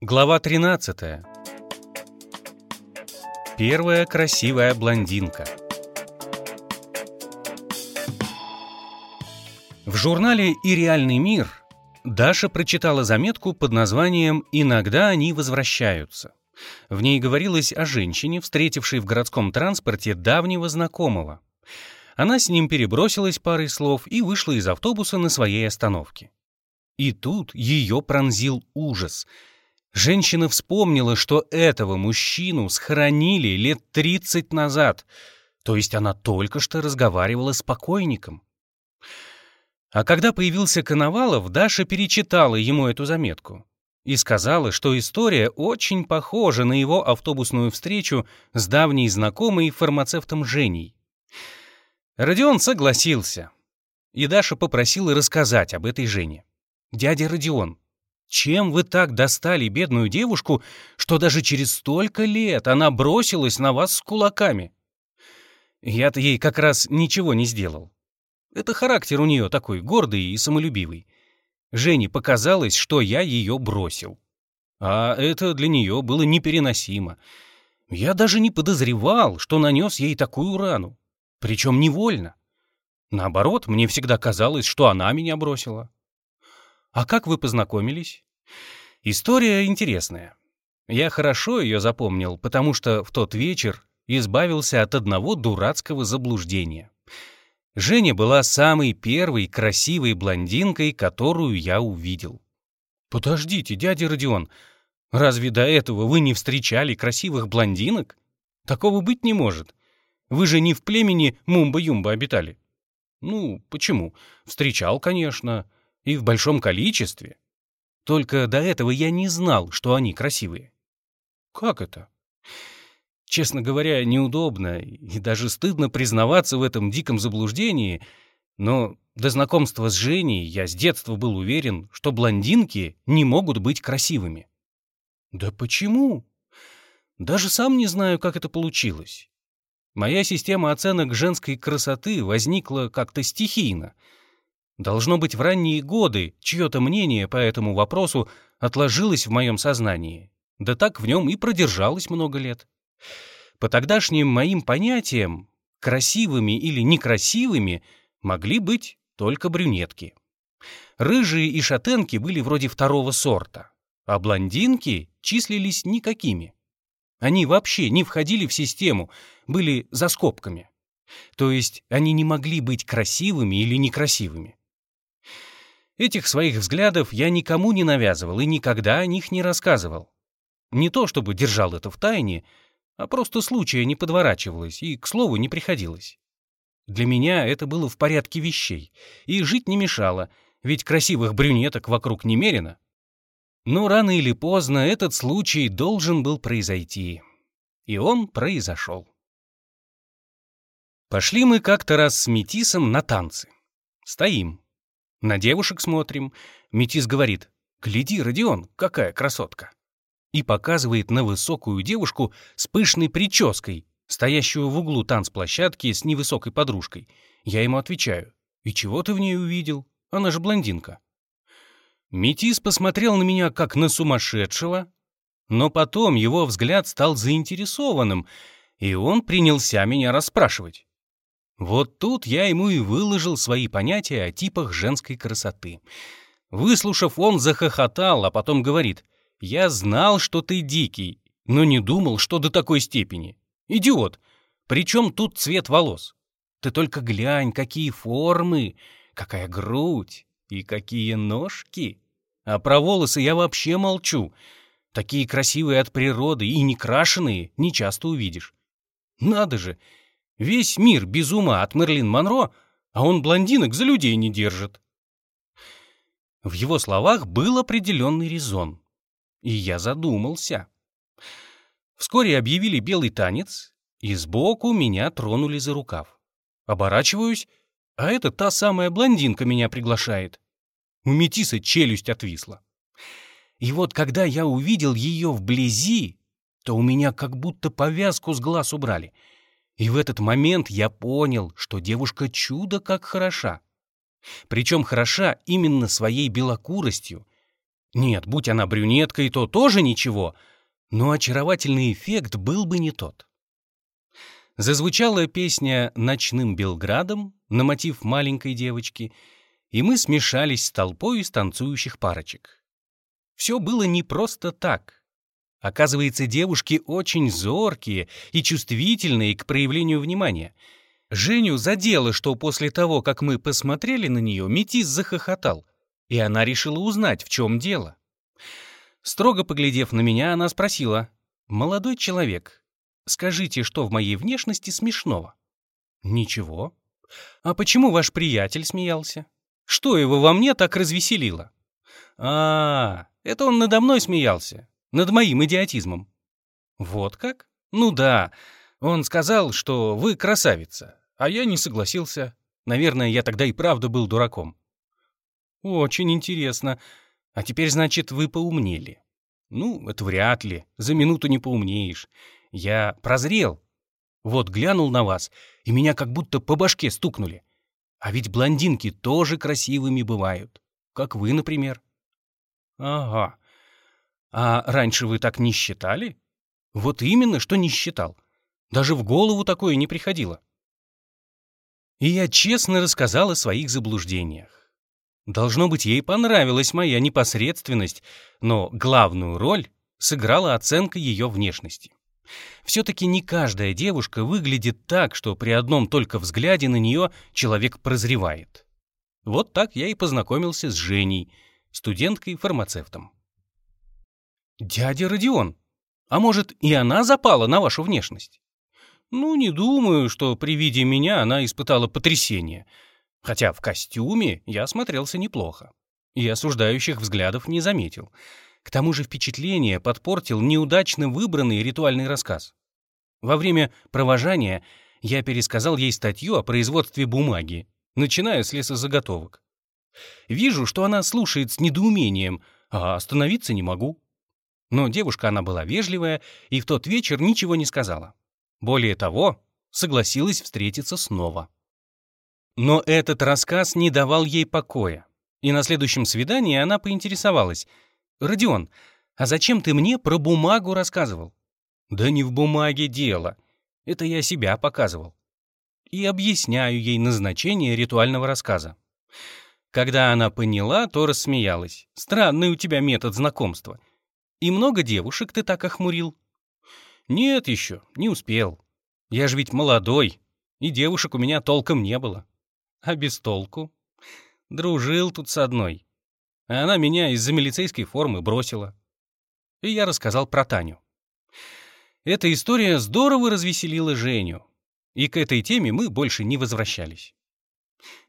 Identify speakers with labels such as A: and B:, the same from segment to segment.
A: Глава 13. Первая красивая блондинка. В журнале «И реальный мир» Даша прочитала заметку под названием «Иногда они возвращаются». В ней говорилось о женщине, встретившей в городском транспорте давнего знакомого. Она с ним перебросилась парой слов и вышла из автобуса на своей остановке. И тут ее пронзил ужас — Женщина вспомнила, что этого мужчину схоронили лет 30 назад, то есть она только что разговаривала с покойником. А когда появился Коновалов, Даша перечитала ему эту заметку и сказала, что история очень похожа на его автобусную встречу с давней знакомой фармацевтом Женей. Родион согласился, и Даша попросила рассказать об этой Жене. «Дядя Родион, чем вы так достали бедную девушку, что даже через столько лет она бросилась на вас с кулаками? Я-то ей как раз ничего не сделал. Это характер у нее такой гордый и самолюбивый. Жене показалось, что я ее бросил. А это для нее было непереносимо. Я даже не подозревал, что нанес ей такую рану. Причем невольно. Наоборот, мне всегда казалось, что она меня бросила. А как вы познакомились? История интересная. Я хорошо ее запомнил, потому что в тот вечер избавился от одного дурацкого заблуждения. Женя была самой первой красивой блондинкой, которую я увидел. «Подождите, дядя Родион, разве до этого вы не встречали красивых блондинок? Такого быть не может. Вы же не в племени Мумба-Юмба обитали». «Ну, почему? Встречал, конечно и в большом количестве. Только до этого я не знал, что они красивые. Как это? Честно говоря, неудобно и даже стыдно признаваться в этом диком заблуждении, но до знакомства с Женей я с детства был уверен, что блондинки не могут быть красивыми. Да почему? Даже сам не знаю, как это получилось. Моя система оценок женской красоты возникла как-то стихийно — Должно быть, в ранние годы чье-то мнение по этому вопросу отложилось в моем сознании. Да так в нем и продержалось много лет. По тогдашним моим понятиям, красивыми или некрасивыми могли быть только брюнетки. Рыжие и шатенки были вроде второго сорта, а блондинки числились никакими. Они вообще не входили в систему, были за скобками. То есть они не могли быть красивыми или некрасивыми. Этих своих взглядов я никому не навязывал и никогда о них не рассказывал. Не то чтобы держал это в тайне, а просто случая не подворачивалось и, к слову, не приходилось. Для меня это было в порядке вещей, и жить не мешало, ведь красивых брюнеток вокруг немерено. Но рано или поздно этот случай должен был произойти. И он произошел. Пошли мы как-то раз с Метисом на танцы. Стоим, на девушек смотрим. Метис говорит, «Гляди, Родион, какая красотка!» И показывает на высокую девушку с пышной прической, стоящую в углу танцплощадки с невысокой подружкой. Я ему отвечаю, «И чего ты в ней увидел? Она же блондинка». Метис посмотрел на меня как на сумасшедшего, но потом его взгляд стал заинтересованным, и он принялся меня расспрашивать. Вот тут я ему и выложил свои понятия о типах женской красоты. Выслушав, он захохотал, а потом говорит, «Я знал, что ты дикий, но не думал, что до такой степени. Идиот! Причем тут цвет волос? Ты только глянь, какие формы, какая грудь и какие ножки. А про волосы я вообще молчу. Такие красивые от природы и некрашенные не часто увидишь. Надо же, Весь мир без ума от Мерлин Монро, а он блондинок за людей не держит. В его словах был определенный резон. И я задумался. Вскоре объявили белый танец, и сбоку меня тронули за рукав. Оборачиваюсь, а это та самая блондинка меня приглашает. У метиса челюсть отвисла. И вот когда я увидел ее вблизи, то у меня как будто повязку с глаз убрали — и в этот момент я понял, что девушка чудо как хороша. Причем хороша именно своей белокуростью. Нет, будь она брюнеткой, то тоже ничего, но очаровательный эффект был бы не тот. Зазвучала песня «Ночным Белградом» на мотив маленькой девочки, и мы смешались с толпой из танцующих парочек. Все было не просто так. Оказывается, девушки очень зоркие и чувствительные к проявлению внимания. Женю задело, что после того, как мы посмотрели на нее, Метис захохотал, и она решила узнать, в чем дело. Строго поглядев на меня, она спросила, «Молодой человек, скажите, что в моей внешности смешного?» «Ничего». «А почему ваш приятель смеялся? Что его во мне так развеселило?» «А, это он надо мной смеялся, над моим идиотизмом». «Вот как? Ну да, он сказал, что вы красавица, а я не согласился. Наверное, я тогда и правда был дураком». «Очень интересно. А теперь, значит, вы поумнели?» «Ну, это вряд ли. За минуту не поумнеешь. Я прозрел. Вот глянул на вас, и меня как будто по башке стукнули. А ведь блондинки тоже красивыми бывают. Как вы, например». «Ага. А раньше вы так не считали?» «Вот именно, что не считал. Даже в голову такое не приходило». И я честно рассказал о своих заблуждениях. Должно быть, ей понравилась моя непосредственность, но главную роль сыграла оценка ее внешности. Все-таки не каждая девушка выглядит так, что при одном только взгляде на нее человек прозревает. Вот так я и познакомился с Женей, студенткой-фармацевтом. «Дядя Родион, а может, и она запала на вашу внешность?» «Ну, не думаю, что при виде меня она испытала потрясение», Хотя в костюме я смотрелся неплохо. И осуждающих взглядов не заметил. К тому же впечатление подпортил неудачно выбранный ритуальный рассказ. Во время провожания я пересказал ей статью о производстве бумаги, начиная с лесозаготовок. Вижу, что она слушает с недоумением, а остановиться не могу. Но девушка она была вежливая и в тот вечер ничего не сказала. Более того, согласилась встретиться снова. Но этот рассказ не давал ей покоя. И на следующем свидании она поинтересовалась. «Родион, а зачем ты мне про бумагу рассказывал?» «Да не в бумаге дело. Это я себя показывал». И объясняю ей назначение ритуального рассказа. Когда она поняла, то рассмеялась. «Странный у тебя метод знакомства. И много девушек ты так охмурил?» «Нет еще, не успел. Я же ведь молодой, и девушек у меня толком не было». А без толку? Дружил тут с одной. А она меня из-за милицейской формы бросила. И я рассказал про Таню. Эта история здорово развеселила Женю. И к этой теме мы больше не возвращались.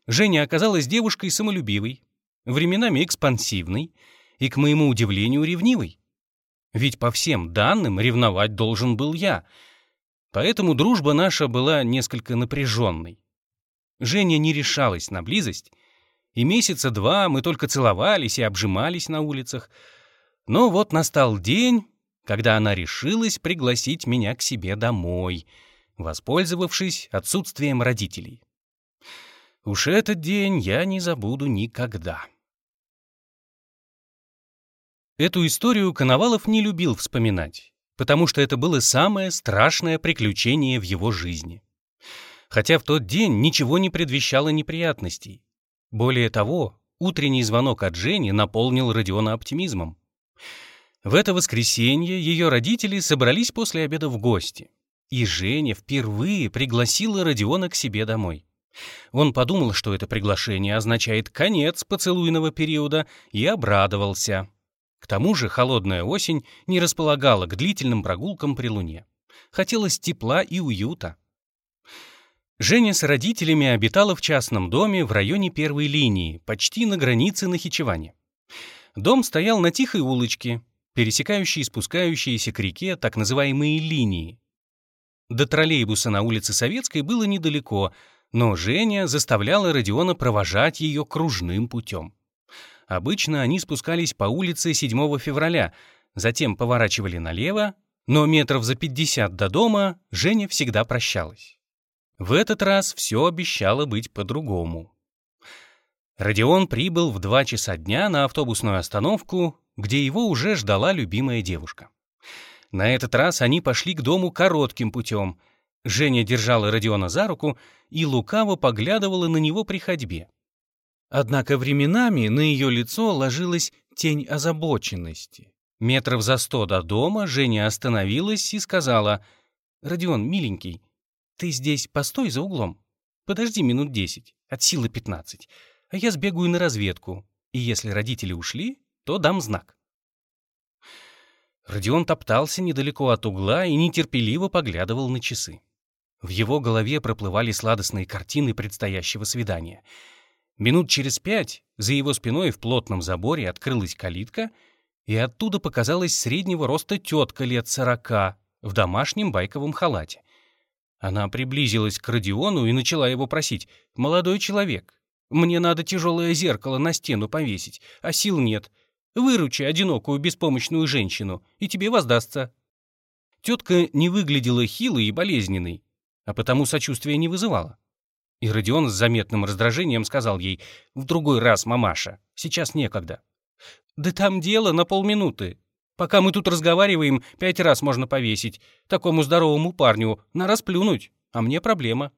A: Женя оказалась девушкой самолюбивой, временами экспансивной и, к моему удивлению, ревнивой. Ведь по всем данным ревновать должен был я. Поэтому дружба наша была несколько напряженной. Женя не решалась на близость, и месяца два мы только целовались и обжимались на улицах. Но вот настал день, когда она решилась пригласить меня к себе домой, воспользовавшись отсутствием родителей. Уж этот день я не забуду никогда. Эту историю Коновалов не любил вспоминать, потому что это было самое страшное приключение в его жизни хотя в тот день ничего не предвещало неприятностей. Более того, утренний звонок от Жени наполнил Родиона оптимизмом. В это воскресенье ее родители собрались после обеда в гости, и Женя впервые пригласила Родиона к себе домой. Он подумал, что это приглашение означает конец поцелуйного периода, и обрадовался. К тому же холодная осень не располагала к длительным прогулкам при луне. Хотелось тепла и уюта. Женя с родителями обитала в частном доме в районе первой линии, почти на границе Нахичевани. Дом стоял на тихой улочке, пересекающей спускающиеся к реке так называемые линии. До троллейбуса на улице Советской было недалеко, но Женя заставляла Родиона провожать ее кружным путем. Обычно они спускались по улице 7 февраля, затем поворачивали налево, но метров за 50 до дома Женя всегда прощалась. В этот раз все обещало быть по-другому. Родион прибыл в два часа дня на автобусную остановку, где его уже ждала любимая девушка. На этот раз они пошли к дому коротким путем. Женя держала Родиона за руку и лукаво поглядывала на него при ходьбе. Однако временами на ее лицо ложилась тень озабоченности. Метров за сто до дома Женя остановилась и сказала, «Родион, миленький, ты здесь постой за углом. Подожди минут десять, от силы пятнадцать, а я сбегаю на разведку, и если родители ушли, то дам знак». Родион топтался недалеко от угла и нетерпеливо поглядывал на часы. В его голове проплывали сладостные картины предстоящего свидания. Минут через пять за его спиной в плотном заборе открылась калитка, и оттуда показалась среднего роста тетка лет сорока в домашнем байковом халате. Она приблизилась к Родиону и начала его просить. «Молодой человек, мне надо тяжелое зеркало на стену повесить, а сил нет. Выручи одинокую беспомощную женщину, и тебе воздастся». Тетка не выглядела хилой и болезненной, а потому сочувствия не вызывала. И Родион с заметным раздражением сказал ей «В другой раз, мамаша, сейчас некогда». «Да там дело на полминуты. Пока мы тут разговариваем, пять раз можно повесить. Такому здоровому парню на расплюнуть, а мне проблема».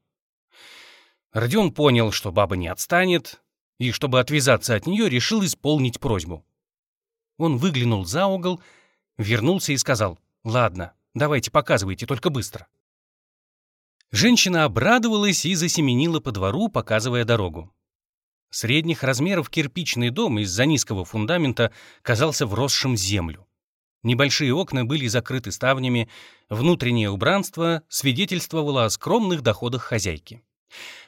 A: Родион понял, что баба не отстанет, и, чтобы отвязаться от нее, решил исполнить просьбу. Он выглянул за угол, вернулся и сказал, «Ладно, давайте показывайте, только быстро». Женщина обрадовалась и засеменила по двору, показывая дорогу. Средних размеров кирпичный дом из-за низкого фундамента казался вросшим в землю. Небольшие окна были закрыты ставнями, внутреннее убранство свидетельствовало о скромных доходах хозяйки.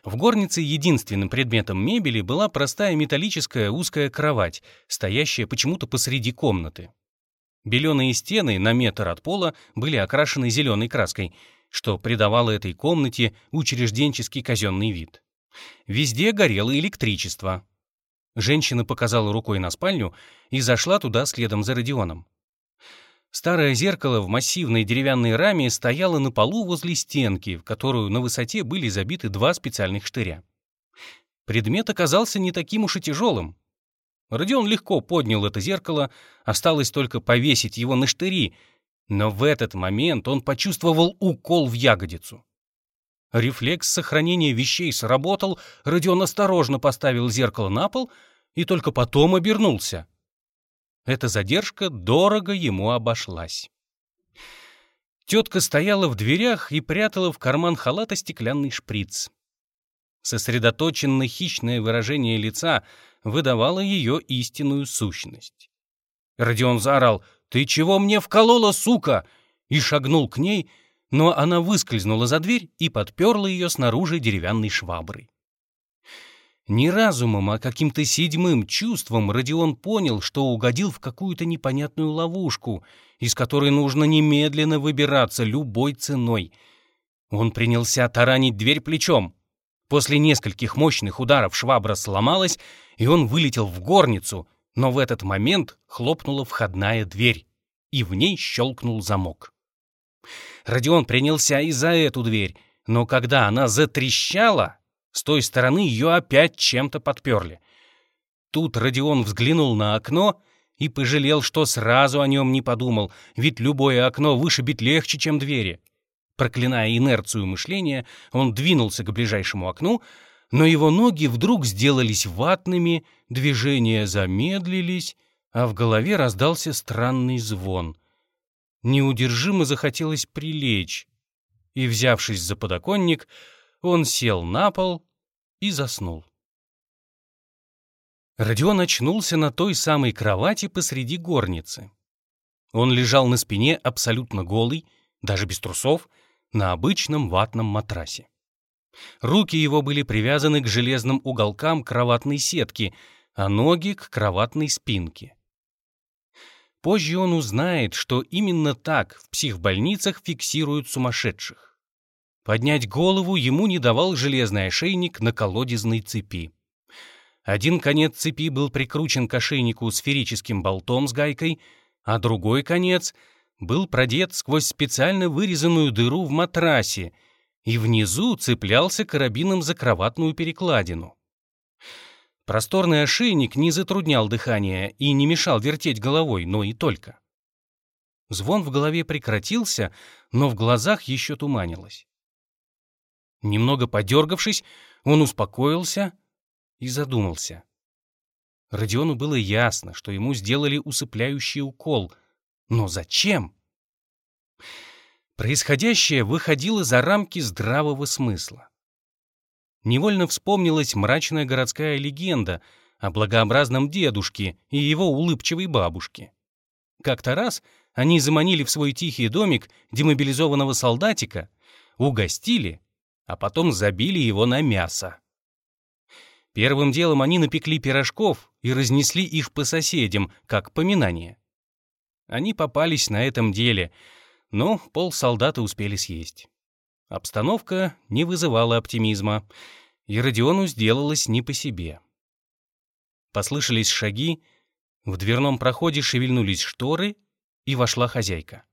A: В горнице единственным предметом мебели была простая металлическая узкая кровать, стоящая почему-то посреди комнаты. Беленые стены на метр от пола были окрашены зеленой краской, что придавало этой комнате учрежденческий казенный вид. Везде горело электричество. Женщина показала рукой на спальню и зашла туда следом за Родионом. Старое зеркало в массивной деревянной раме стояло на полу возле стенки, в которую на высоте были забиты два специальных штыря. Предмет оказался не таким уж и тяжелым. Родион легко поднял это зеркало, осталось только повесить его на штыри, но в этот момент он почувствовал укол в ягодицу. Рефлекс сохранения вещей сработал, Родион осторожно поставил зеркало на пол и только потом обернулся. Эта задержка дорого ему обошлась. Тетка стояла в дверях и прятала в карман халата стеклянный шприц. Сосредоточенно хищное выражение лица выдавало ее истинную сущность. Родион заорал «Ты чего мне вколола, сука?» и шагнул к ней, но она выскользнула за дверь и подперла ее снаружи деревянной шваброй. Не разумом, а каким-то седьмым чувством Родион понял, что угодил в какую-то непонятную ловушку, из которой нужно немедленно выбираться любой ценой. Он принялся таранить дверь плечом. После нескольких мощных ударов швабра сломалась, и он вылетел в горницу, но в этот момент хлопнула входная дверь, и в ней щелкнул замок. Родион принялся и за эту дверь, но когда она затрещала, с той стороны ее опять чем-то подперли. Тут Родион взглянул на окно и пожалел, что сразу о нем не подумал, ведь любое окно вышибить легче, чем двери. Проклиная инерцию мышления, он двинулся к ближайшему окну, но его ноги вдруг сделались ватными, движения замедлились, а в голове раздался странный звон. Неудержимо захотелось прилечь, и, взявшись за подоконник, он сел на пол и заснул. Родион очнулся на той самой кровати посреди горницы. Он лежал на спине абсолютно голый, даже без трусов, на обычном ватном матрасе. Руки его были привязаны к железным уголкам кроватной сетки, а ноги — к кроватной спинке. Позже он узнает, что именно так в психбольницах фиксируют сумасшедших. Поднять голову ему не давал железный ошейник на колодезной цепи. Один конец цепи был прикручен к ошейнику сферическим болтом с гайкой, а другой конец был продет сквозь специально вырезанную дыру в матрасе и внизу цеплялся карабином за кроватную перекладину. Просторный ошейник не затруднял дыхание и не мешал вертеть головой, но и только. Звон в голове прекратился, но в глазах еще туманилось. Немного подергавшись, он успокоился и задумался. Родиону было ясно, что ему сделали усыпляющий укол. Но зачем? Происходящее выходило за рамки здравого смысла. Невольно вспомнилась мрачная городская легенда о благообразном дедушке и его улыбчивой бабушке. Как-то раз они заманили в свой тихий домик демобилизованного солдатика, угостили а потом забили его на мясо. Первым делом они напекли пирожков и разнесли их по соседям, как поминание. Они попались на этом деле, но пол солдата успели съесть. Обстановка не вызывала оптимизма, и Родиону сделалось не по себе. Послышались шаги, в дверном проходе шевельнулись шторы, и вошла хозяйка.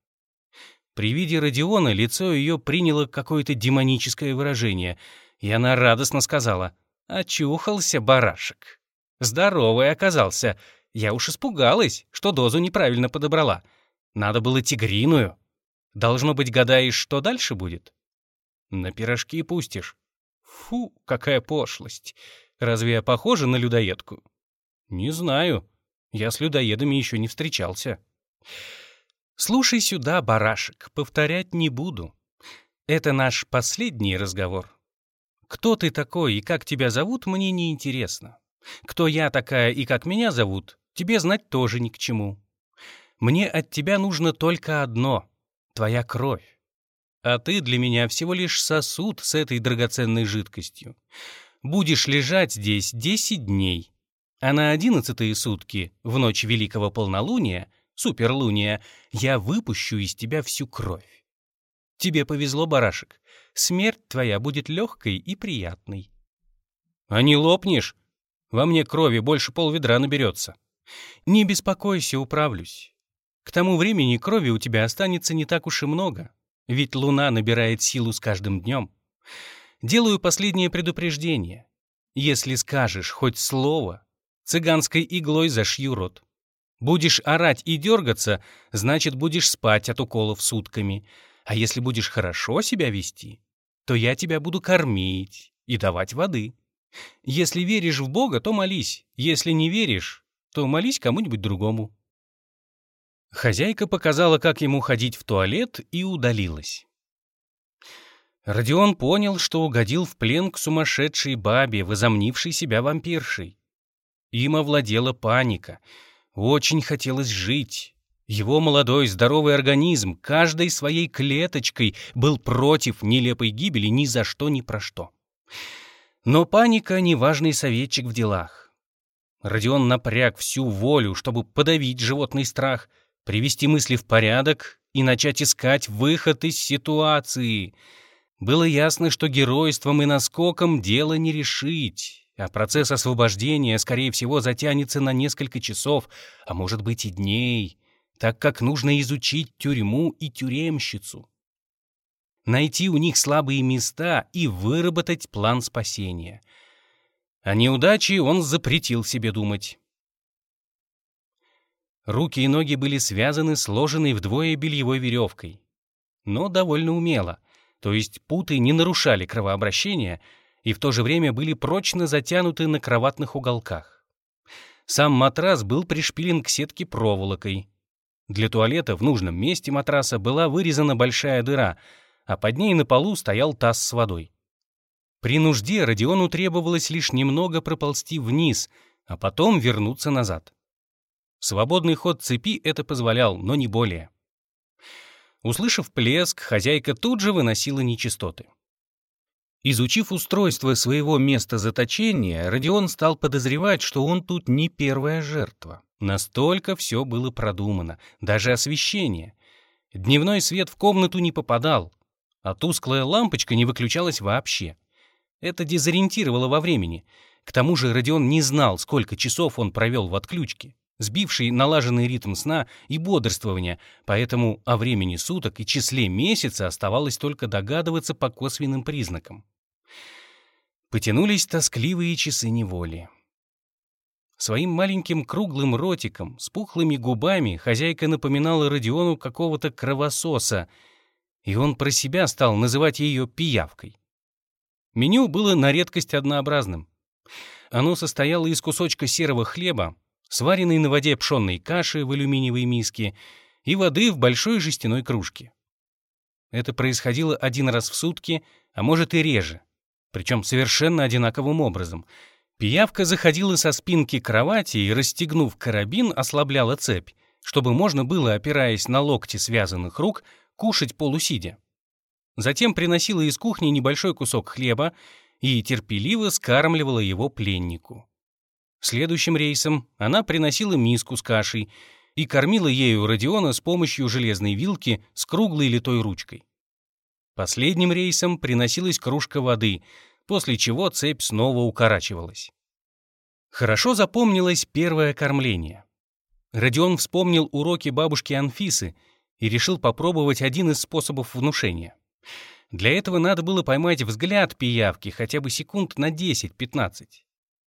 A: При виде Родиона лицо ее приняло какое-то демоническое выражение, и она радостно сказала «Очухался барашек». Здоровый оказался. Я уж испугалась, что дозу неправильно подобрала. Надо было тигриную. Должно быть, гадаешь, что дальше будет? На пирожки пустишь. Фу, какая пошлость. Разве я похожа на людоедку? Не знаю. Я с людоедами еще не встречался. Слушай сюда, барашек, повторять не буду. Это наш последний разговор. Кто ты такой и как тебя зовут, мне не интересно. Кто я такая и как меня зовут, тебе знать тоже ни к чему. Мне от тебя нужно только одно — твоя кровь. А ты для меня всего лишь сосуд с этой драгоценной жидкостью. Будешь лежать здесь десять дней, а на одиннадцатые сутки, в ночь Великого Полнолуния, суперлуния, я выпущу из тебя всю кровь. Тебе повезло, барашек. Смерть твоя будет легкой и приятной. А не лопнешь? Во мне крови больше полведра наберется. Не беспокойся, управлюсь. К тому времени крови у тебя останется не так уж и много, ведь луна набирает силу с каждым днем. Делаю последнее предупреждение. Если скажешь хоть слово, цыганской иглой зашью рот. Будешь орать и дергаться, значит, будешь спать от уколов сутками. А если будешь хорошо себя вести, то я тебя буду кормить и давать воды. Если веришь в Бога, то молись. Если не веришь, то молись кому-нибудь другому». Хозяйка показала, как ему ходить в туалет, и удалилась. Родион понял, что угодил в плен к сумасшедшей бабе, возомнившей себя вампиршей. Им овладела паника — очень хотелось жить. Его молодой здоровый организм каждой своей клеточкой был против нелепой гибели ни за что ни про что. Но паника — неважный советчик в делах. Родион напряг всю волю, чтобы подавить животный страх, привести мысли в порядок и начать искать выход из ситуации. Было ясно, что геройством и наскоком дело не решить а процесс освобождения, скорее всего, затянется на несколько часов, а может быть и дней, так как нужно изучить тюрьму и тюремщицу. Найти у них слабые места и выработать план спасения. О неудаче он запретил себе думать. Руки и ноги были связаны сложенной вдвое бельевой веревкой. Но довольно умело, то есть путы не нарушали кровообращение — и в то же время были прочно затянуты на кроватных уголках. Сам матрас был пришпилен к сетке проволокой. Для туалета в нужном месте матраса была вырезана большая дыра, а под ней на полу стоял таз с водой. При нужде Родиону требовалось лишь немного проползти вниз, а потом вернуться назад. Свободный ход цепи это позволял, но не более. Услышав плеск, хозяйка тут же выносила нечистоты. Изучив устройство своего места заточения, Родион стал подозревать, что он тут не первая жертва. Настолько все было продумано, даже освещение. Дневной свет в комнату не попадал, а тусклая лампочка не выключалась вообще. Это дезориентировало во времени. К тому же Родион не знал, сколько часов он провел в отключке, сбивший налаженный ритм сна и бодрствования, поэтому о времени суток и числе месяца оставалось только догадываться по косвенным признакам. Потянулись тоскливые часы неволи. Своим маленьким круглым ротиком, с пухлыми губами хозяйка напоминала Родиону какого-то кровососа, и он про себя стал называть ее пиявкой. Меню было на редкость однообразным. Оно состояло из кусочка серого хлеба, сваренной на воде пшенной каши в алюминиевой миске и воды в большой жестяной кружке. Это происходило один раз в сутки, а может и реже, причем совершенно одинаковым образом — Пиявка заходила со спинки кровати и, расстегнув карабин, ослабляла цепь, чтобы можно было, опираясь на локти связанных рук, кушать полусидя. Затем приносила из кухни небольшой кусок хлеба и терпеливо скармливала его пленнику. Следующим рейсом она приносила миску с кашей и кормила ею Родиона с помощью железной вилки с круглой литой ручкой. Последним рейсом приносилась кружка воды — после чего цепь снова укорачивалась. Хорошо запомнилось первое кормление. Родион вспомнил уроки бабушки Анфисы и решил попробовать один из способов внушения. Для этого надо было поймать взгляд пиявки хотя бы секунд на 10-15.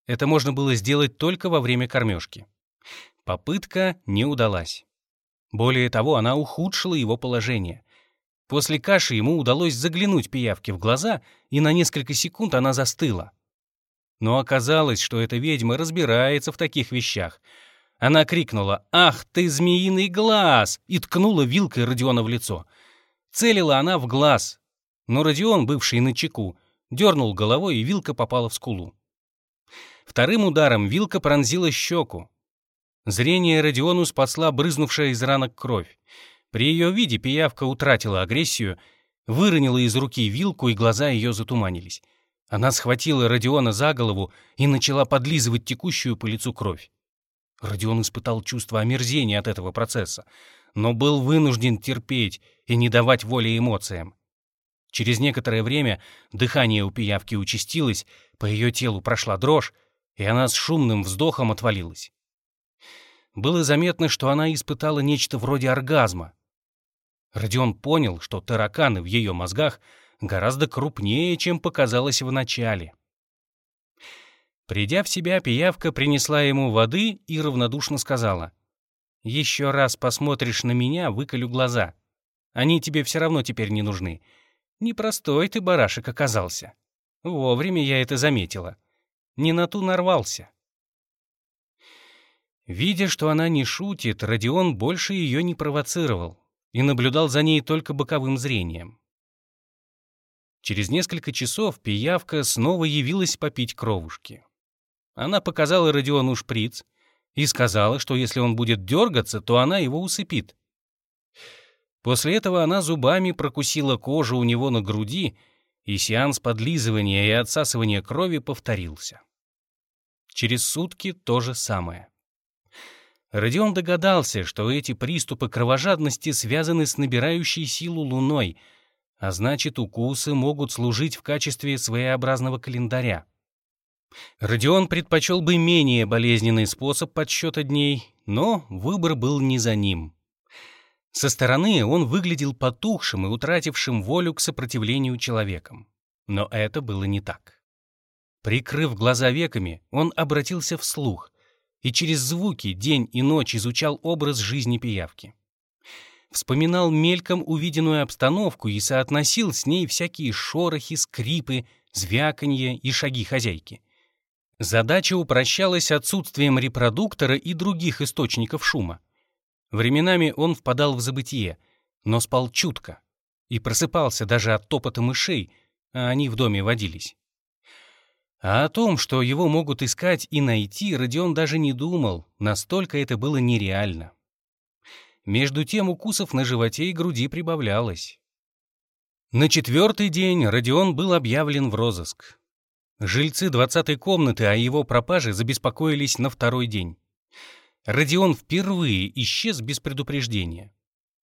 A: Это можно было сделать только во время кормежки. Попытка не удалась. Более того, она ухудшила его положение. После каши ему удалось заглянуть пиявке в глаза, и на несколько секунд она застыла. Но оказалось, что эта ведьма разбирается в таких вещах. Она крикнула «Ах ты, змеиный глаз!» и ткнула вилкой Родиона в лицо. Целила она в глаз, но Родион, бывший на чеку, дернул головой, и вилка попала в скулу. Вторым ударом вилка пронзила щеку. Зрение Родиону спасла брызнувшая из ранок кровь. При ее виде пиявка утратила агрессию, выронила из руки вилку, и глаза ее затуманились. Она схватила Родиона за голову и начала подлизывать текущую по лицу кровь. Родион испытал чувство омерзения от этого процесса, но был вынужден терпеть и не давать воли эмоциям. Через некоторое время дыхание у пиявки участилось, по ее телу прошла дрожь, и она с шумным вздохом отвалилась. Было заметно, что она испытала нечто вроде оргазма, Родион понял, что тараканы в ее мозгах гораздо крупнее, чем показалось в начале. Придя в себя, пиявка принесла ему воды и равнодушно сказала, «Еще раз посмотришь на меня, выколю глаза. Они тебе все равно теперь не нужны. Непростой ты барашек оказался. Вовремя я это заметила. Не на ту нарвался». Видя, что она не шутит, Родион больше ее не провоцировал и наблюдал за ней только боковым зрением. Через несколько часов пиявка снова явилась попить кровушки. Она показала Родиону шприц и сказала, что если он будет дергаться, то она его усыпит. После этого она зубами прокусила кожу у него на груди, и сеанс подлизывания и отсасывания крови повторился. Через сутки то же самое. Родион догадался, что эти приступы кровожадности связаны с набирающей силу луной, а значит, укусы могут служить в качестве своеобразного календаря. Родион предпочел бы менее болезненный способ подсчета дней, но выбор был не за ним. Со стороны он выглядел потухшим и утратившим волю к сопротивлению человеком. Но это было не так. Прикрыв глаза веками, он обратился вслух и через звуки день и ночь изучал образ жизни пиявки. Вспоминал мельком увиденную обстановку и соотносил с ней всякие шорохи, скрипы, звяканье и шаги хозяйки. Задача упрощалась отсутствием репродуктора и других источников шума. Временами он впадал в забытие, но спал чутко и просыпался даже от топота мышей, а они в доме водились. А о том, что его могут искать и найти, Родион даже не думал, настолько это было нереально. Между тем укусов на животе и груди прибавлялось. На четвертый день Родион был объявлен в розыск. Жильцы двадцатой комнаты о его пропаже забеспокоились на второй день. Родион впервые исчез без предупреждения.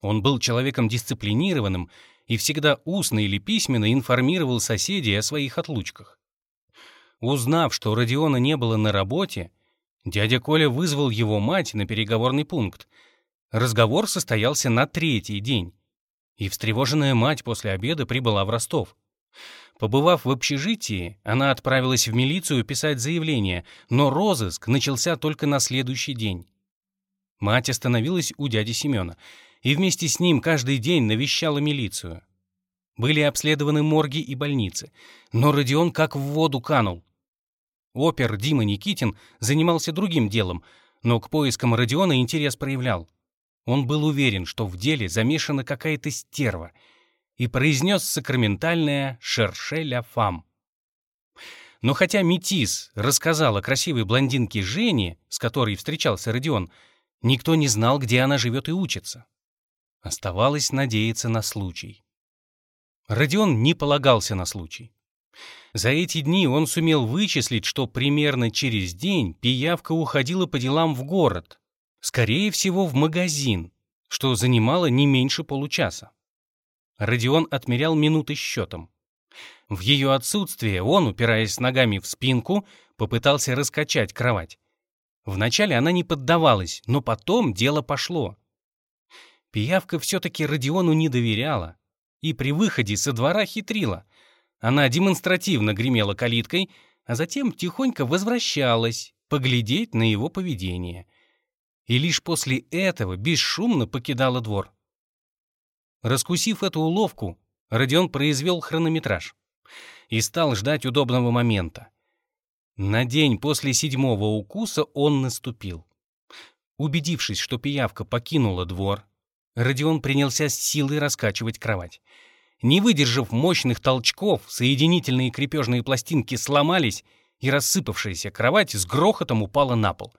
A: Он был человеком дисциплинированным и всегда устно или письменно информировал соседей о своих отлучках. Узнав, что Родиона не было на работе, дядя Коля вызвал его мать на переговорный пункт. Разговор состоялся на третий день, и встревоженная мать после обеда прибыла в Ростов. Побывав в общежитии, она отправилась в милицию писать заявление, но розыск начался только на следующий день. Мать остановилась у дяди Семена и вместе с ним каждый день навещала милицию. Были обследованы морги и больницы, но Родион как в воду канул. Опер Дима Никитин занимался другим делом, но к поискам Родиона интерес проявлял. Он был уверен, что в деле замешана какая-то стерва, и произнес сакраментальное «Шерше ля фам». Но хотя Метис рассказал о красивой блондинке Жене, с которой встречался Родион, никто не знал, где она живет и учится. Оставалось надеяться на случай. Родион не полагался на случай. За эти дни он сумел вычислить, что примерно через день пиявка уходила по делам в город, скорее всего, в магазин, что занимало не меньше получаса. Родион отмерял минуты счетом. В ее отсутствие он, упираясь ногами в спинку, попытался раскачать кровать. Вначале она не поддавалась, но потом дело пошло. Пиявка все-таки Родиону не доверяла и при выходе со двора хитрила. Она демонстративно гремела калиткой, а затем тихонько возвращалась поглядеть на его поведение. И лишь после этого бесшумно покидала двор. Раскусив эту уловку, Родион произвел хронометраж и стал ждать удобного момента. На день после седьмого укуса он наступил. Убедившись, что пиявка покинула двор, Родион принялся с силой раскачивать кровать. Не выдержав мощных толчков, соединительные крепежные пластинки сломались, и рассыпавшаяся кровать с грохотом упала на пол.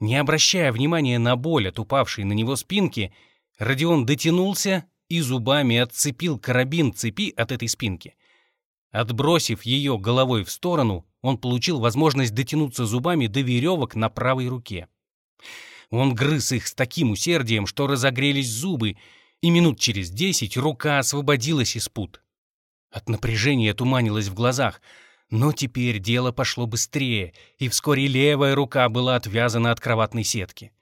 A: Не обращая внимания на боль от упавшей на него спинки, Родион дотянулся и зубами отцепил карабин цепи от этой спинки. Отбросив ее головой в сторону, он получил возможность дотянуться зубами до веревок на правой руке. Он грыз их с таким усердием, что разогрелись зубы, и минут через десять рука освободилась из пут. От напряжения туманилось в глазах, но теперь дело пошло быстрее, и вскоре левая рука была отвязана от кроватной сетки.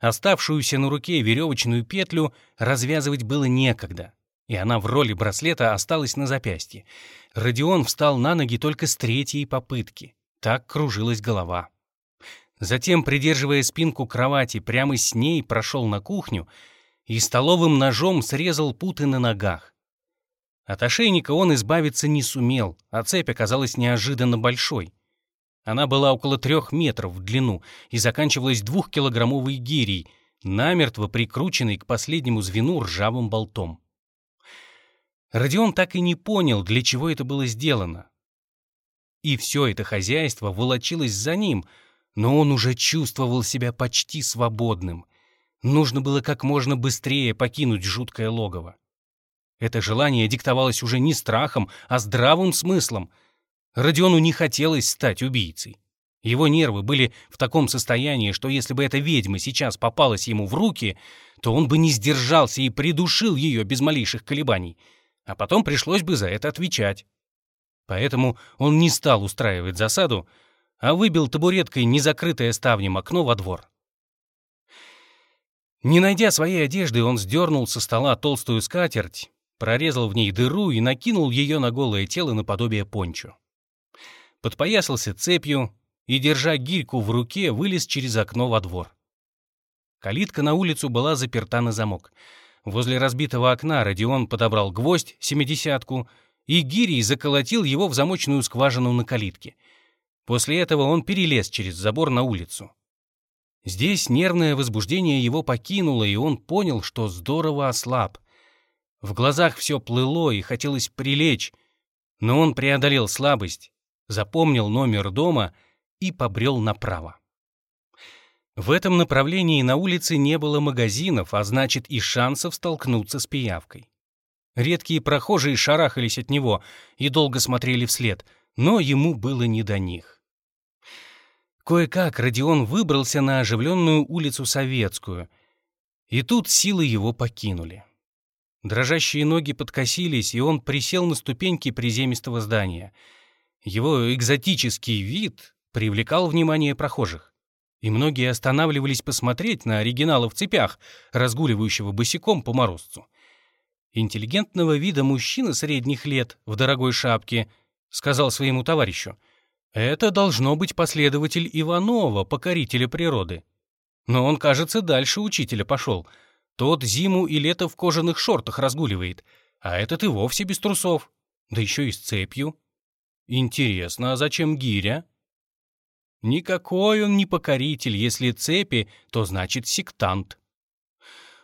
A: Оставшуюся на руке веревочную петлю развязывать было некогда, и она в роли браслета осталась на запястье. Родион встал на ноги только с третьей попытки. Так кружилась голова. Затем, придерживая спинку кровати, прямо с ней прошел на кухню и столовым ножом срезал путы на ногах. От ошейника он избавиться не сумел, а цепь оказалась неожиданно большой. Она была около трех метров в длину и заканчивалась двухкилограммовой гирей, намертво прикрученной к последнему звену ржавым болтом. Родион так и не понял, для чего это было сделано. И все это хозяйство волочилось за ним — но он уже чувствовал себя почти свободным. Нужно было как можно быстрее покинуть жуткое логово. Это желание диктовалось уже не страхом, а здравым смыслом. Родиону не хотелось стать убийцей. Его нервы были в таком состоянии, что если бы эта ведьма сейчас попалась ему в руки, то он бы не сдержался и придушил ее без малейших колебаний, а потом пришлось бы за это отвечать. Поэтому он не стал устраивать засаду, а выбил табуреткой незакрытое ставнем окно во двор. Не найдя своей одежды, он сдернул со стола толстую скатерть, прорезал в ней дыру и накинул ее на голое тело наподобие пончо. Подпоясался цепью и, держа гирьку в руке, вылез через окно во двор. Калитка на улицу была заперта на замок. Возле разбитого окна Родион подобрал гвоздь, семидесятку, и гирей заколотил его в замочную скважину на калитке — После этого он перелез через забор на улицу. Здесь нервное возбуждение его покинуло, и он понял, что здорово ослаб. В глазах все плыло и хотелось прилечь, но он преодолел слабость, запомнил номер дома и побрел направо. В этом направлении на улице не было магазинов, а значит и шансов столкнуться с пиявкой. Редкие прохожие шарахались от него и долго смотрели вслед, но ему было не до них. Кое-как Родион выбрался на оживленную улицу Советскую, и тут силы его покинули. Дрожащие ноги подкосились, и он присел на ступеньки приземистого здания. Его экзотический вид привлекал внимание прохожих, и многие останавливались посмотреть на оригинала в цепях, разгуливающего босиком по морозцу. Интеллигентного вида мужчина средних лет в дорогой шапке сказал своему товарищу, «Это должно быть последователь Иванова, покорителя природы». Но он, кажется, дальше учителя пошел. Тот зиму и лето в кожаных шортах разгуливает, а этот и вовсе без трусов, да еще и с цепью. Интересно, а зачем гиря? Никакой он не покоритель, если цепи, то значит сектант.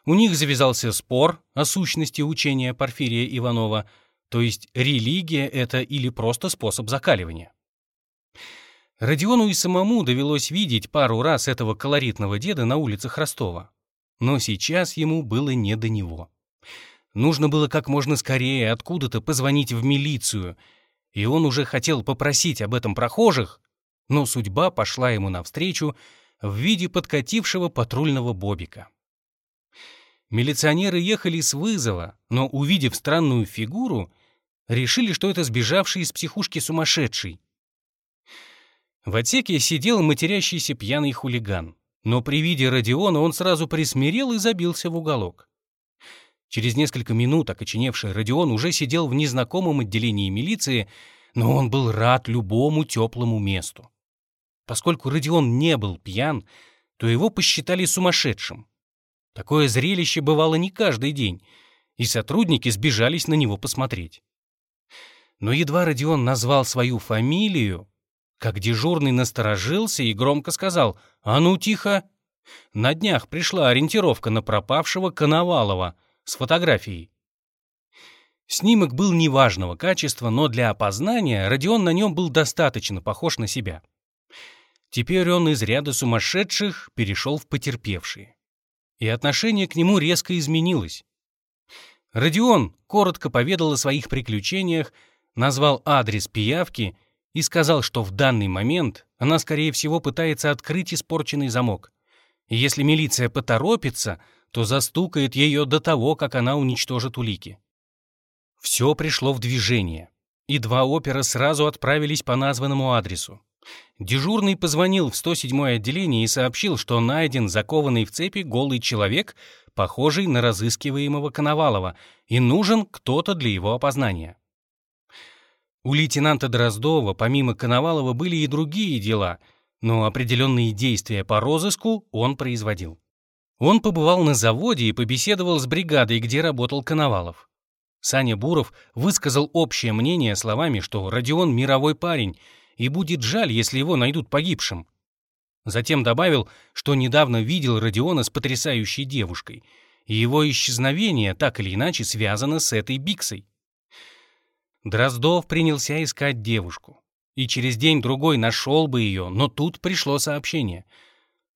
A: У них завязался спор о сущности учения Порфирия Иванова, то есть религия это или просто способ закаливания. Родиону и самому довелось видеть пару раз этого колоритного деда на улицах Ростова. Но сейчас ему было не до него. Нужно было как можно скорее откуда-то позвонить в милицию, и он уже хотел попросить об этом прохожих, но судьба пошла ему навстречу в виде подкатившего патрульного бобика. Милиционеры ехали с вызова, но, увидев странную фигуру, решили, что это сбежавший из психушки сумасшедший. В отсеке сидел матерящийся пьяный хулиган, но при виде Родиона он сразу присмирел и забился в уголок. Через несколько минут окоченевший Родион уже сидел в незнакомом отделении милиции, но он был рад любому теплому месту. Поскольку Родион не был пьян, то его посчитали сумасшедшим. Такое зрелище бывало не каждый день, и сотрудники сбежались на него посмотреть. Но едва Родион назвал свою фамилию, как дежурный насторожился и громко сказал «А ну, тихо!». На днях пришла ориентировка на пропавшего Коновалова с фотографией. Снимок был неважного качества, но для опознания Родион на нем был достаточно похож на себя. Теперь он из ряда сумасшедших перешел в потерпевшие и отношение к нему резко изменилось. Родион коротко поведал о своих приключениях, назвал адрес пиявки и сказал, что в данный момент она, скорее всего, пытается открыть испорченный замок. И если милиция поторопится, то застукает ее до того, как она уничтожит улики. Все пришло в движение, и два опера сразу отправились по названному адресу. Дежурный позвонил в 107-е отделение и сообщил, что найден закованный в цепи голый человек, похожий на разыскиваемого Коновалова, и нужен кто-то для его опознания. У лейтенанта Дроздова помимо Коновалова были и другие дела, но определенные действия по розыску он производил. Он побывал на заводе и побеседовал с бригадой, где работал Коновалов. Саня Буров высказал общее мнение словами, что Родион мировой парень — и будет жаль, если его найдут погибшим. Затем добавил, что недавно видел Родиона с потрясающей девушкой, и его исчезновение так или иначе связано с этой Биксой. Дроздов принялся искать девушку, и через день-другой нашел бы ее, но тут пришло сообщение.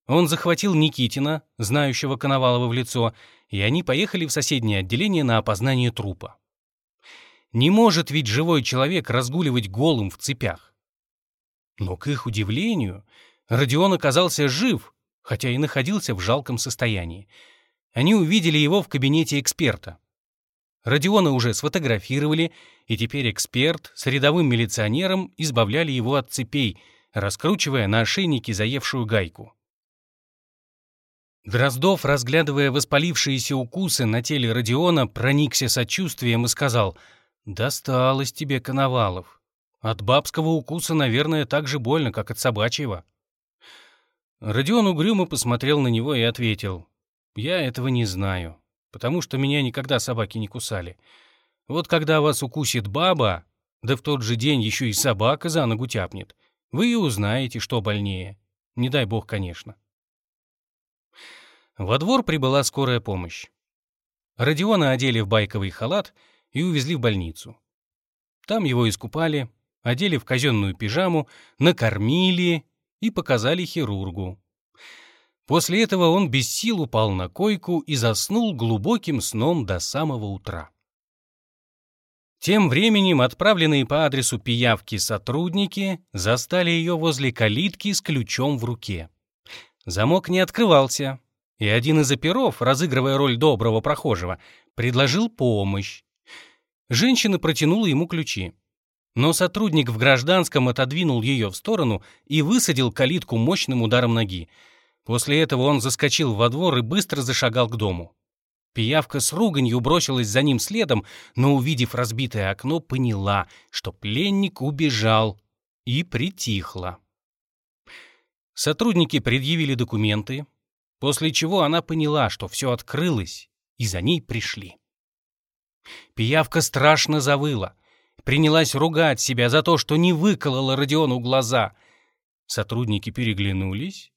A: Он захватил Никитина, знающего Коновалова в лицо, и они поехали в соседнее отделение на опознание трупа. Не может ведь живой человек разгуливать голым в цепях. Но, к их удивлению, Родион оказался жив, хотя и находился в жалком состоянии. Они увидели его в кабинете эксперта. Родиона уже сфотографировали, и теперь эксперт с рядовым милиционером избавляли его от цепей, раскручивая на ошейнике заевшую гайку. Дроздов, разглядывая воспалившиеся укусы на теле Родиона, проникся сочувствием и сказал «Досталось тебе, Коновалов. От бабского укуса, наверное, так же больно, как от собачьего. Родион угрюмо посмотрел на него и ответил. «Я этого не знаю, потому что меня никогда собаки не кусали. Вот когда вас укусит баба, да в тот же день еще и собака за ногу тяпнет, вы и узнаете, что больнее. Не дай бог, конечно». Во двор прибыла скорая помощь. Родиона одели в байковый халат и увезли в больницу. Там его искупали, одели в казенную пижаму, накормили и показали хирургу. После этого он без сил упал на койку и заснул глубоким сном до самого утра. Тем временем отправленные по адресу пиявки сотрудники застали ее возле калитки с ключом в руке. Замок не открывался, и один из оперов, разыгрывая роль доброго прохожего, предложил помощь. Женщина протянула ему ключи. Но сотрудник в гражданском отодвинул ее в сторону и высадил калитку мощным ударом ноги. После этого он заскочил во двор и быстро зашагал к дому. Пиявка с руганью бросилась за ним следом, но, увидев разбитое окно, поняла, что пленник убежал, и притихла. Сотрудники предъявили документы, после чего она поняла, что все открылось, и за ней пришли. Пиявка страшно завыла, принялась ругать себя за то, что не выколола Родиону глаза. Сотрудники переглянулись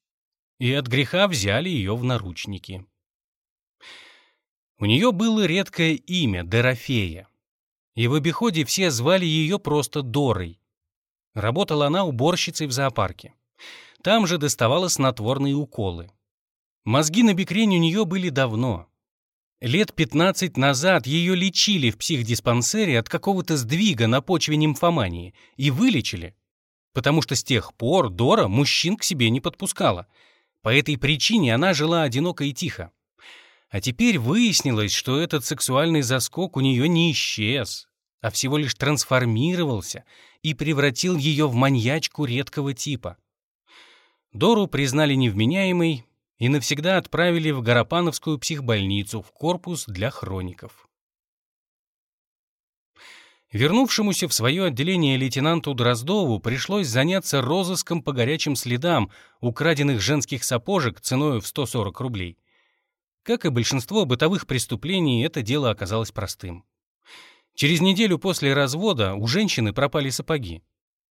A: и от греха взяли ее в наручники. У нее было редкое имя — Дорофея, и в обиходе все звали ее просто Дорой. Работала она уборщицей в зоопарке. Там же доставала снотворные уколы. Мозги на бекрень у нее были давно. Лет 15 назад ее лечили в психдиспансере от какого-то сдвига на почве нимфомании и вылечили, потому что с тех пор Дора мужчин к себе не подпускала. По этой причине она жила одиноко и тихо. А теперь выяснилось, что этот сексуальный заскок у нее не исчез, а всего лишь трансформировался и превратил ее в маньячку редкого типа. Дору признали невменяемой и навсегда отправили в Горопановскую психбольницу в корпус для хроников. Вернувшемуся в свое отделение лейтенанту Дроздову пришлось заняться розыском по горячим следам украденных женских сапожек ценой в 140 рублей. Как и большинство бытовых преступлений, это дело оказалось простым. Через неделю после развода у женщины пропали сапоги.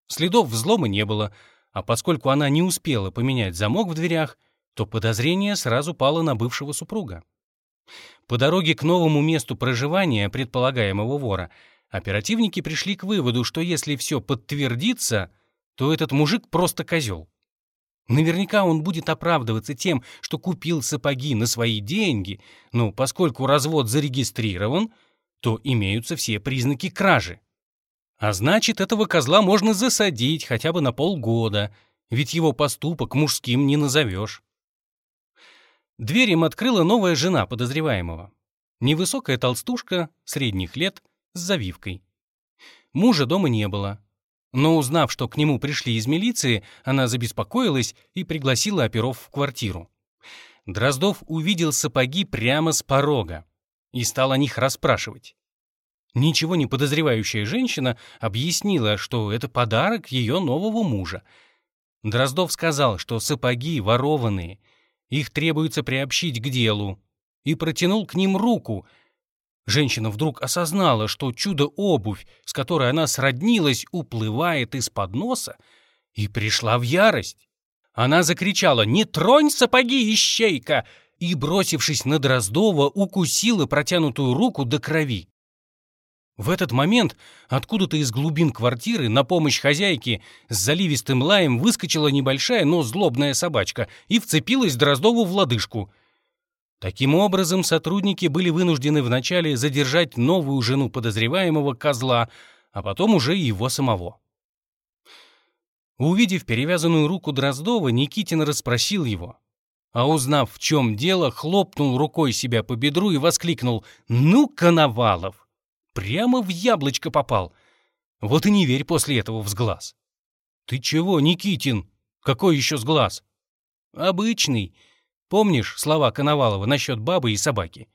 A: Следов взлома не было, а поскольку она не успела поменять замок в дверях, то подозрение сразу пало на бывшего супруга. По дороге к новому месту проживания предполагаемого вора оперативники пришли к выводу, что если все подтвердится, то этот мужик просто козел. Наверняка он будет оправдываться тем, что купил сапоги на свои деньги, но поскольку развод зарегистрирован, то имеются все признаки кражи. А значит, этого козла можно засадить хотя бы на полгода, ведь его поступок мужским не назовешь. Дверь им открыла новая жена подозреваемого. Невысокая толстушка, средних лет, с завивкой. Мужа дома не было. Но узнав, что к нему пришли из милиции, она забеспокоилась и пригласила оперов в квартиру. Дроздов увидел сапоги прямо с порога и стал о них расспрашивать. Ничего не подозревающая женщина объяснила, что это подарок ее нового мужа. Дроздов сказал, что сапоги ворованные — их требуется приобщить к делу, и протянул к ним руку. Женщина вдруг осознала, что чудо-обувь, с которой она сроднилась, уплывает из-под носа, и пришла в ярость. Она закричала «Не тронь сапоги, ищейка!» и, бросившись на Дроздова, укусила протянутую руку до крови. В этот момент откуда-то из глубин квартиры на помощь хозяйке с заливистым лаем выскочила небольшая, но злобная собачка и вцепилась Дроздову в лодыжку. Таким образом, сотрудники были вынуждены вначале задержать новую жену подозреваемого козла, а потом уже и его самого. Увидев перевязанную руку Дроздова, Никитин расспросил его. А узнав, в чем дело, хлопнул рукой себя по бедру и воскликнул «Ну, Коновалов!» Прямо в яблочко попал. Вот и не верь после этого в сглаз. Ты чего, Никитин? Какой еще сглаз? Обычный. Помнишь слова Коновалова насчет бабы и собаки?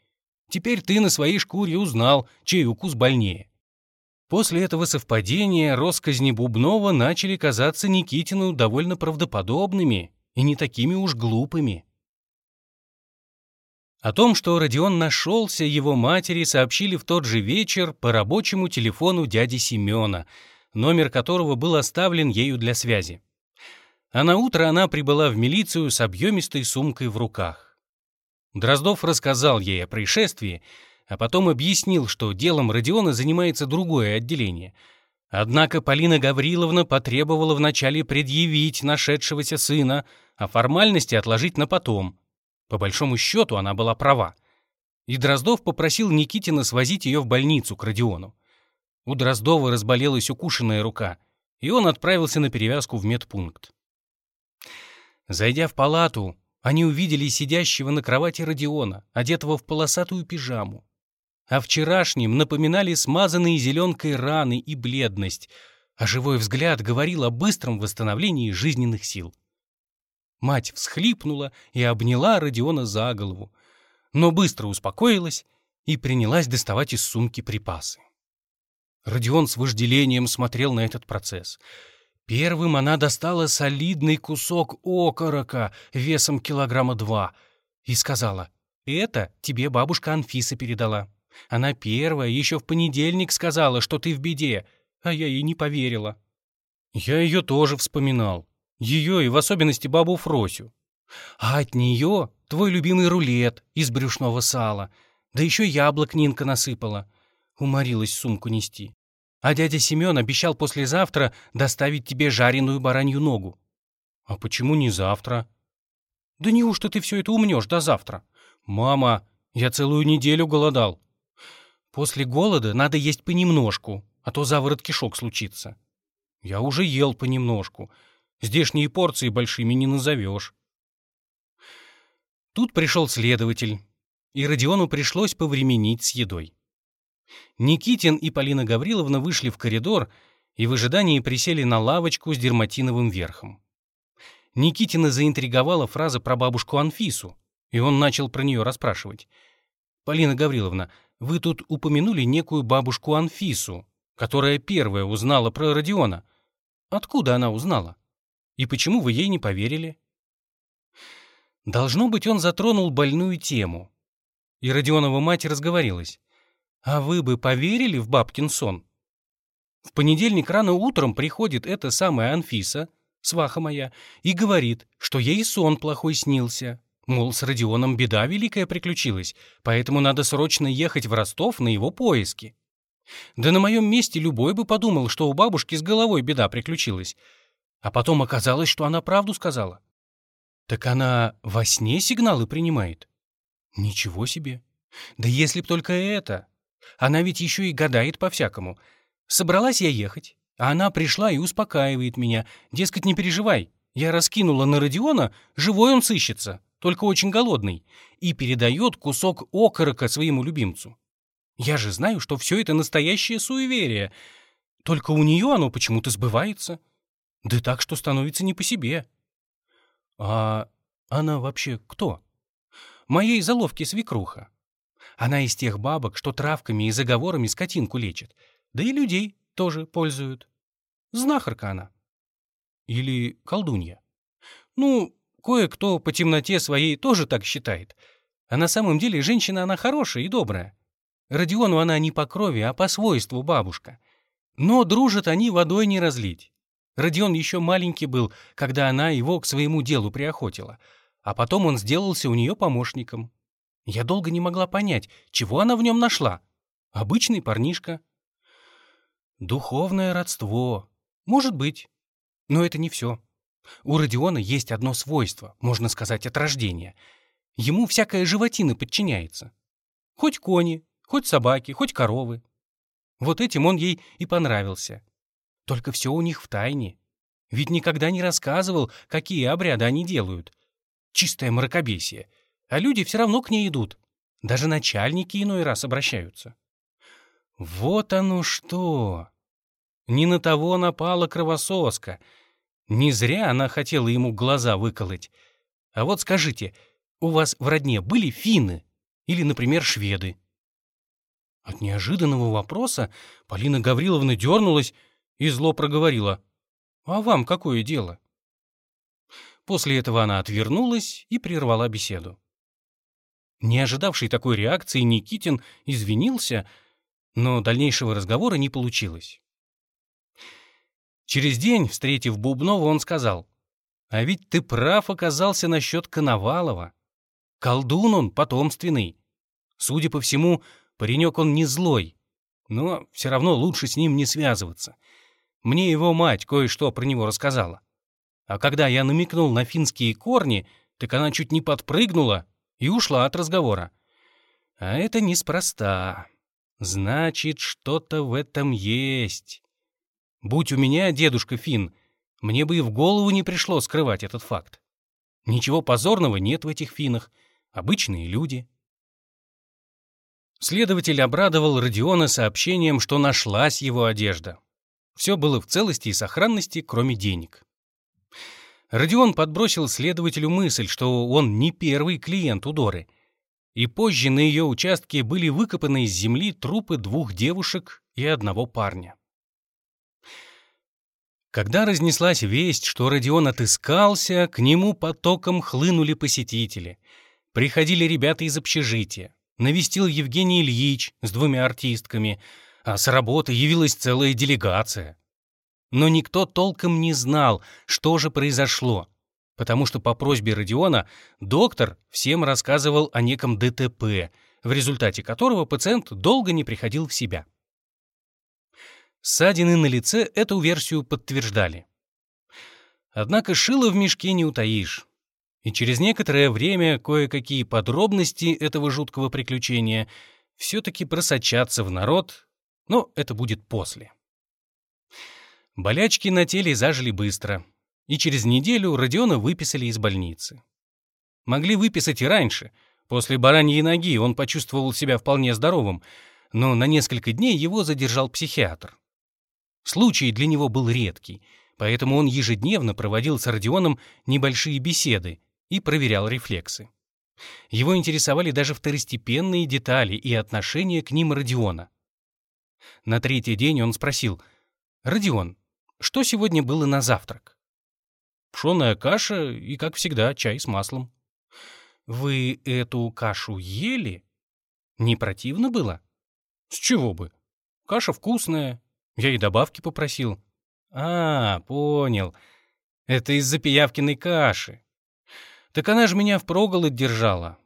A: Теперь ты на своей шкуре узнал, чей укус больнее. После этого совпадения росказни Бубнова начали казаться Никитину довольно правдоподобными и не такими уж глупыми. О том, что Родион нашелся, его матери сообщили в тот же вечер по рабочему телефону дяди Семена, номер которого был оставлен ею для связи. А на утро она прибыла в милицию с объемистой сумкой в руках. Дроздов рассказал ей о происшествии, а потом объяснил, что делом Родиона занимается другое отделение. Однако Полина Гавриловна потребовала вначале предъявить нашедшегося сына, а формальности отложить на потом — по большому счету она была права. И Дроздов попросил Никитина свозить ее в больницу к Родиону. У Дроздова разболелась укушенная рука, и он отправился на перевязку в медпункт. Зайдя в палату, они увидели сидящего на кровати Родиона, одетого в полосатую пижаму. А вчерашним напоминали смазанные зеленкой раны и бледность, а живой взгляд говорил о быстром восстановлении жизненных сил. Мать всхлипнула и обняла Родиона за голову. но быстро успокоилась и принялась доставать из сумки припасы. Родион с вожделением смотрел на этот процесс. Первым она достала солидный кусок окорока весом килограмма два и сказала, «Это тебе бабушка Анфиса передала. Она первая еще в понедельник сказала, что ты в беде, а я ей не поверила». Я ее тоже вспоминал. Ее и в особенности бабу Фросю. А от нее твой любимый рулет из брюшного сала. Да еще яблок Нинка насыпала уморилась сумку нести. А дядя Семен обещал послезавтра доставить тебе жареную баранью ногу. А почему не завтра? Да неужто ты все это умнешь до завтра? Мама, я целую неделю голодал. После голода надо есть понемножку, а то заворот кишок случится. Я уже ел понемножку. Здешние порции большими не назовешь. Тут пришел следователь, и Родиону пришлось повременить с едой. Никитин и Полина Гавриловна вышли в коридор и в ожидании присели на лавочку с дерматиновым верхом. Никитина заинтриговала фраза про бабушку Анфису, и он начал про нее расспрашивать. «Полина Гавриловна, вы тут упомянули некую бабушку Анфису, которая первая узнала про Родиона. Откуда она узнала? И почему вы ей не поверили?» Должно быть, он затронул больную тему. И Родионова мать разговорилась. А вы бы поверили в бабкин сон? В понедельник рано утром приходит эта самая Анфиса, сваха моя, и говорит, что ей сон плохой снился. Мол, с Родионом беда великая приключилась, поэтому надо срочно ехать в Ростов на его поиски. Да на моем месте любой бы подумал, что у бабушки с головой беда приключилась. А потом оказалось, что она правду сказала. Так она во сне сигналы принимает? Ничего себе. Да если б только это. Она ведь еще и гадает по-всякому. Собралась я ехать, а она пришла и успокаивает меня. Дескать, не переживай, я раскинула на Родиона, живой он сыщется, только очень голодный, и передает кусок окорока своему любимцу. Я же знаю, что все это настоящее суеверие, только у нее оно почему-то сбывается. Да так, что становится не по себе. А она вообще кто? Моей заловки свекруха. Она из тех бабок, что травками и заговорами скотинку лечит. Да и людей тоже пользуют. Знахарка она. Или колдунья. Ну, кое-кто по темноте своей тоже так считает. А на самом деле женщина она хорошая и добрая. Родиону она не по крови, а по свойству бабушка. Но дружат они водой не разлить. Родион еще маленький был, когда она его к своему делу приохотила, а потом он сделался у нее помощником. Я долго не могла понять, чего она в нем нашла. Обычный парнишка. Духовное родство. Может быть. Но это не все. У Родиона есть одно свойство, можно сказать, от рождения. Ему всякая животина подчиняется. Хоть кони, хоть собаки, хоть коровы. Вот этим он ей и понравился. Только все у них в тайне. Ведь никогда не рассказывал, какие обряды они делают. Чистое мракобесие — а люди все равно к ней идут. Даже начальники иной раз обращаются. Вот оно что! Не на того напала кровососка. Не зря она хотела ему глаза выколоть. А вот скажите, у вас в родне были финны? Или, например, шведы? От неожиданного вопроса Полина Гавриловна дернулась и зло проговорила. «А вам какое дело?» После этого она отвернулась и прервала беседу. Не ожидавший такой реакции, Никитин извинился, но дальнейшего разговора не получилось. Через день, встретив Бубнова, он сказал, «А ведь ты прав оказался насчет Коновалова. Колдун он потомственный. Судя по всему, паренек он не злой, но все равно лучше с ним не связываться. Мне его мать кое-что про него рассказала. А когда я намекнул на финские корни, так она чуть не подпрыгнула и ушла от разговора. А это неспроста. Значит, что-то в этом есть. Будь у меня дедушка Фин, мне бы и в голову не пришло скрывать этот факт. Ничего позорного нет в этих финах. Обычные люди. Следователь обрадовал Родиона сообщением, что нашлась его одежда. Все было в целости и сохранности, кроме денег. Родион подбросил следователю мысль, что он не первый клиент у Доры. и позже на ее участке были выкопаны из земли трупы двух девушек и одного парня. Когда разнеслась весть, что Родион отыскался, к нему потоком хлынули посетители. Приходили ребята из общежития. Навестил Евгений Ильич с двумя артистками, а с работы явилась целая делегация. Но никто толком не знал, что же произошло, потому что по просьбе Родиона доктор всем рассказывал о неком ДТП, в результате которого пациент долго не приходил в себя. Ссадины на лице эту версию подтверждали. Однако шило в мешке не утаишь. И через некоторое время кое-какие подробности этого жуткого приключения все-таки просочатся в народ, но это будет после. Болячки на теле зажили быстро, и через неделю Родиона выписали из больницы. Могли выписать и раньше. После бараньей ноги он почувствовал себя вполне здоровым, но на несколько дней его задержал психиатр. Случай для него был редкий, поэтому он ежедневно проводил с Родионом небольшие беседы и проверял рефлексы. Его интересовали даже второстепенные детали и отношения к ним Родиона. На третий день он спросил, «Родион, что сегодня было на завтрак?» «Пшеная каша и, как всегда, чай с маслом». «Вы эту кашу ели? Не противно было?» «С чего бы? Каша вкусная, я и добавки попросил. А, понял. Это из-за пиявкиной каши. Так она же меня впроголодь держала.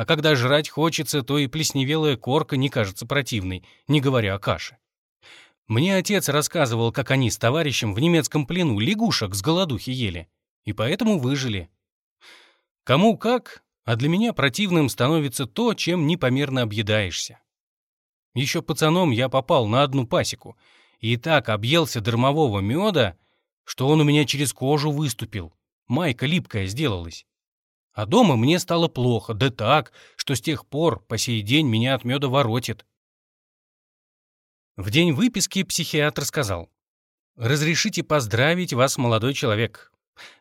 A: А когда жрать хочется, то и плесневелая корка не кажется противной, не говоря о каше. Мне отец рассказывал, как они с товарищем в немецком плену лягушек с голодухи ели, и поэтому выжили. Кому как, а для меня противным становится то, чем непомерно объедаешься. Еще пацаном я попал на одну пасеку — и так объелся дармового меда, что он у меня через кожу выступил. Майка липкая сделалась. А дома мне стало плохо, да так, что с тех пор по сей день меня от меда воротит. В день выписки психиатр сказал, «Разрешите поздравить вас, молодой человек.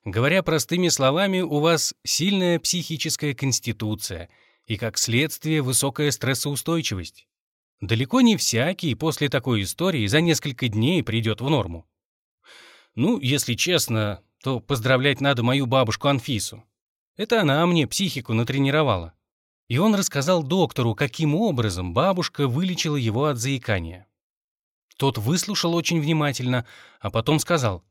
A: Говоря простыми словами, у вас сильная психическая конституция и, как следствие, высокая стрессоустойчивость. Далеко не всякий после такой истории за несколько дней придет в норму. Ну, если честно, то поздравлять надо мою бабушку Анфису. Это она мне психику натренировала. И он рассказал доктору, каким образом бабушка вылечила его от заикания. Тот выслушал очень внимательно, а потом сказал,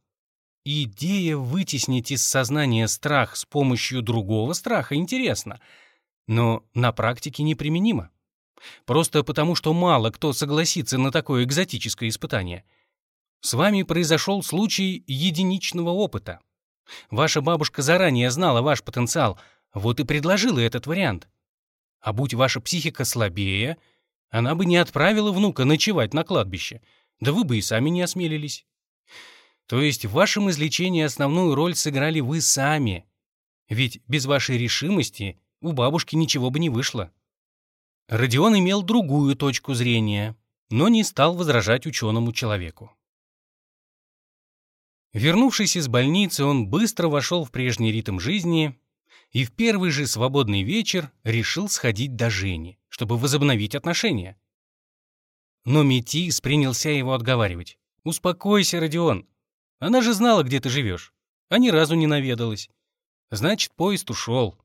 A: «Идея вытеснить из сознания страх с помощью другого страха интересна, но на практике неприменима. Просто потому, что мало кто согласится на такое экзотическое испытание. С вами произошел случай единичного опыта. Ваша бабушка заранее знала ваш потенциал, вот и предложила этот вариант. А будь ваша психика слабее, она бы не отправила внука ночевать на кладбище, да вы бы и сами не осмелились. То есть в вашем излечении основную роль сыграли вы сами. Ведь без вашей решимости у бабушки ничего бы не вышло. Родион имел другую точку зрения, но не стал возражать ученому человеку. Вернувшись из больницы, он быстро вошел в прежний ритм жизни и в первый же свободный вечер решил сходить до Жени, чтобы возобновить отношения. Но Метис принялся его отговаривать. «Успокойся, Родион. Она же знала, где ты живешь, а ни разу не наведалась. Значит, поезд ушел,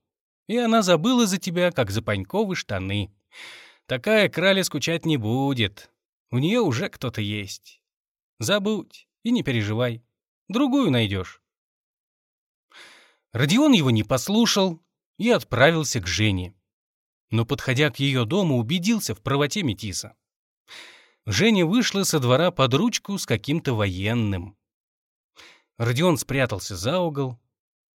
A: и она забыла за тебя, как за паньковы штаны». Такая краля скучать не будет. У нее уже кто-то есть. Забудь и не переживай. Другую найдешь. Родион его не послушал и отправился к Жене. Но, подходя к ее дому, убедился в правоте Метиса. Женя вышла со двора под ручку с каким-то военным. Родион спрятался за угол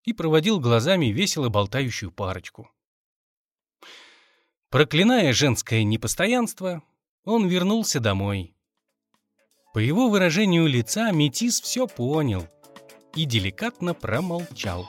A: и проводил глазами весело болтающую парочку. Проклиная женское непостоянство, он вернулся домой. По его выражению лица Метис все понял и деликатно промолчал.